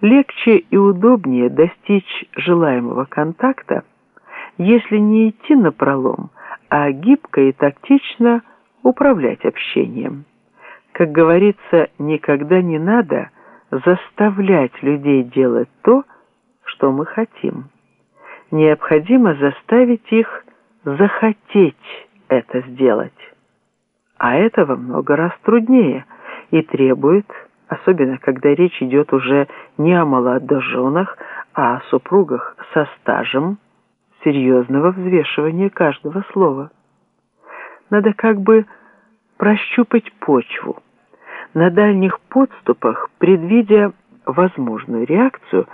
Легче и удобнее достичь желаемого контакта, если не идти на пролом, а гибко и тактично управлять общением. Как говорится, никогда не надо заставлять людей делать то, что мы хотим. Необходимо заставить их захотеть это сделать. А это во много раз труднее и требует особенно когда речь идет уже не о молодоженах, а о супругах со стажем серьезного взвешивания каждого слова. Надо как бы прощупать почву. На дальних подступах, предвидя возможную реакцию,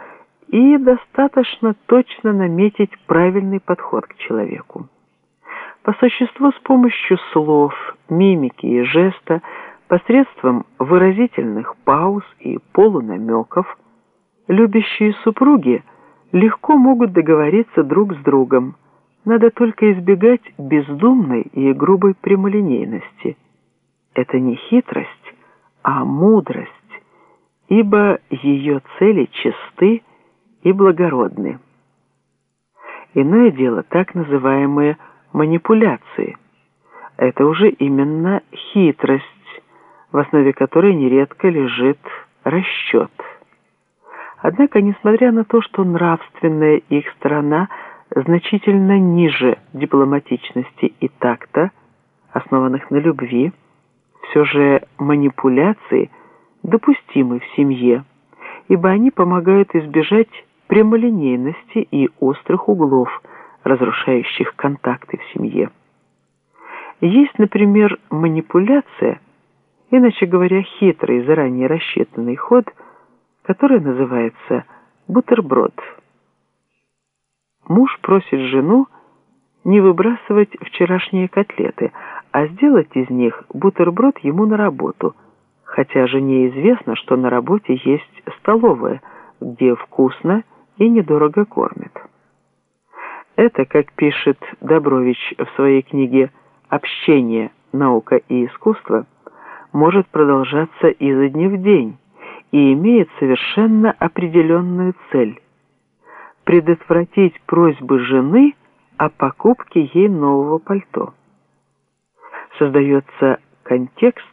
и достаточно точно наметить правильный подход к человеку. По существу с помощью слов, мимики и жеста – Посредством выразительных пауз и полунамеков любящие супруги легко могут договориться друг с другом. Надо только избегать бездумной и грубой прямолинейности. Это не хитрость, а мудрость, ибо ее цели чисты и благородны. Иное дело так называемые манипуляции. Это уже именно хитрость, в основе которой нередко лежит расчет. Однако, несмотря на то, что нравственная их сторона значительно ниже дипломатичности и такта, основанных на любви, все же манипуляции допустимы в семье, ибо они помогают избежать прямолинейности и острых углов, разрушающих контакты в семье. Есть, например, манипуляция – иначе говоря, хитрый, заранее рассчитанный ход, который называется бутерброд. Муж просит жену не выбрасывать вчерашние котлеты, а сделать из них бутерброд ему на работу, хотя жене известно, что на работе есть столовая, где вкусно и недорого кормят. Это, как пишет Добрович в своей книге «Общение, наука и искусство», может продолжаться изо дня в день и имеет совершенно определенную цель – предотвратить просьбы жены о покупке ей нового пальто. Создается контекст,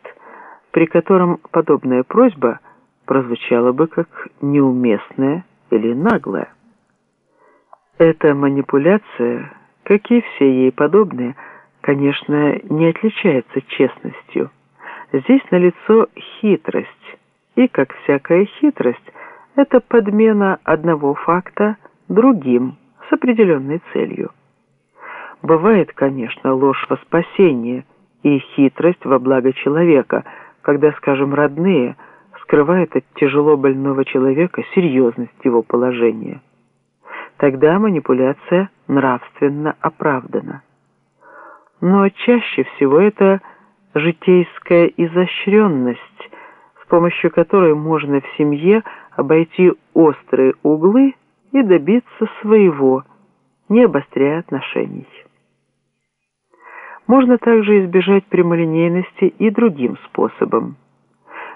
при котором подобная просьба прозвучала бы как неуместная или наглая. Эта манипуляция, как и все ей подобные, конечно, не отличается честностью – Здесь налицо хитрость, и, как всякая хитрость, это подмена одного факта другим с определенной целью. Бывает, конечно, ложь во спасение и хитрость во благо человека, когда, скажем, родные скрывают от тяжело больного человека серьезность его положения. Тогда манипуляция нравственно оправдана. Но чаще всего это житейская изощренность, с помощью которой можно в семье обойти острые углы и добиться своего, не обостряя отношений. Можно также избежать прямолинейности и другим способом.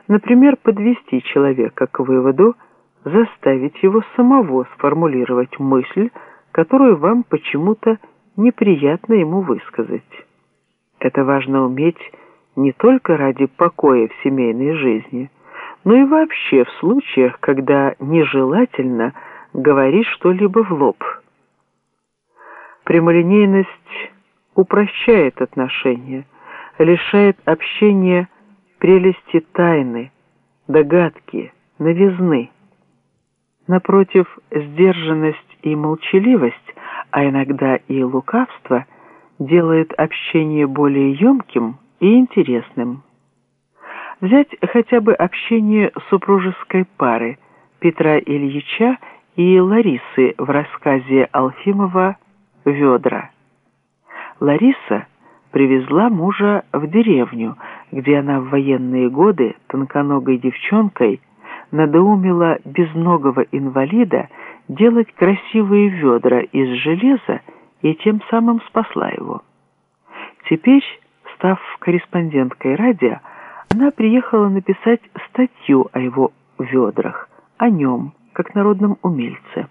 Например, подвести человека к выводу, заставить его самого сформулировать мысль, которую вам почему-то неприятно ему высказать. Это важно уметь не только ради покоя в семейной жизни, но и вообще в случаях, когда нежелательно говорить что-либо в лоб. Прямолинейность упрощает отношения, лишает общения прелести тайны, догадки, новизны. Напротив, сдержанность и молчаливость, а иногда и лукавство, делает общение более емким и интересным. Взять хотя бы общение супружеской пары Петра Ильича и Ларисы в рассказе Алфимова «Ведра». Лариса привезла мужа в деревню, где она в военные годы тонконогой девчонкой надоумила безногого инвалида делать красивые ведра из железа и тем самым спасла его. Теперь Став корреспонденткой радио, она приехала написать статью о его ведрах, о нем, как народном умельце.